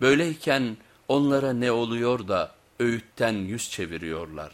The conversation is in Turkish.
Böyleyken onlara ne oluyor da öğütten yüz çeviriyorlar?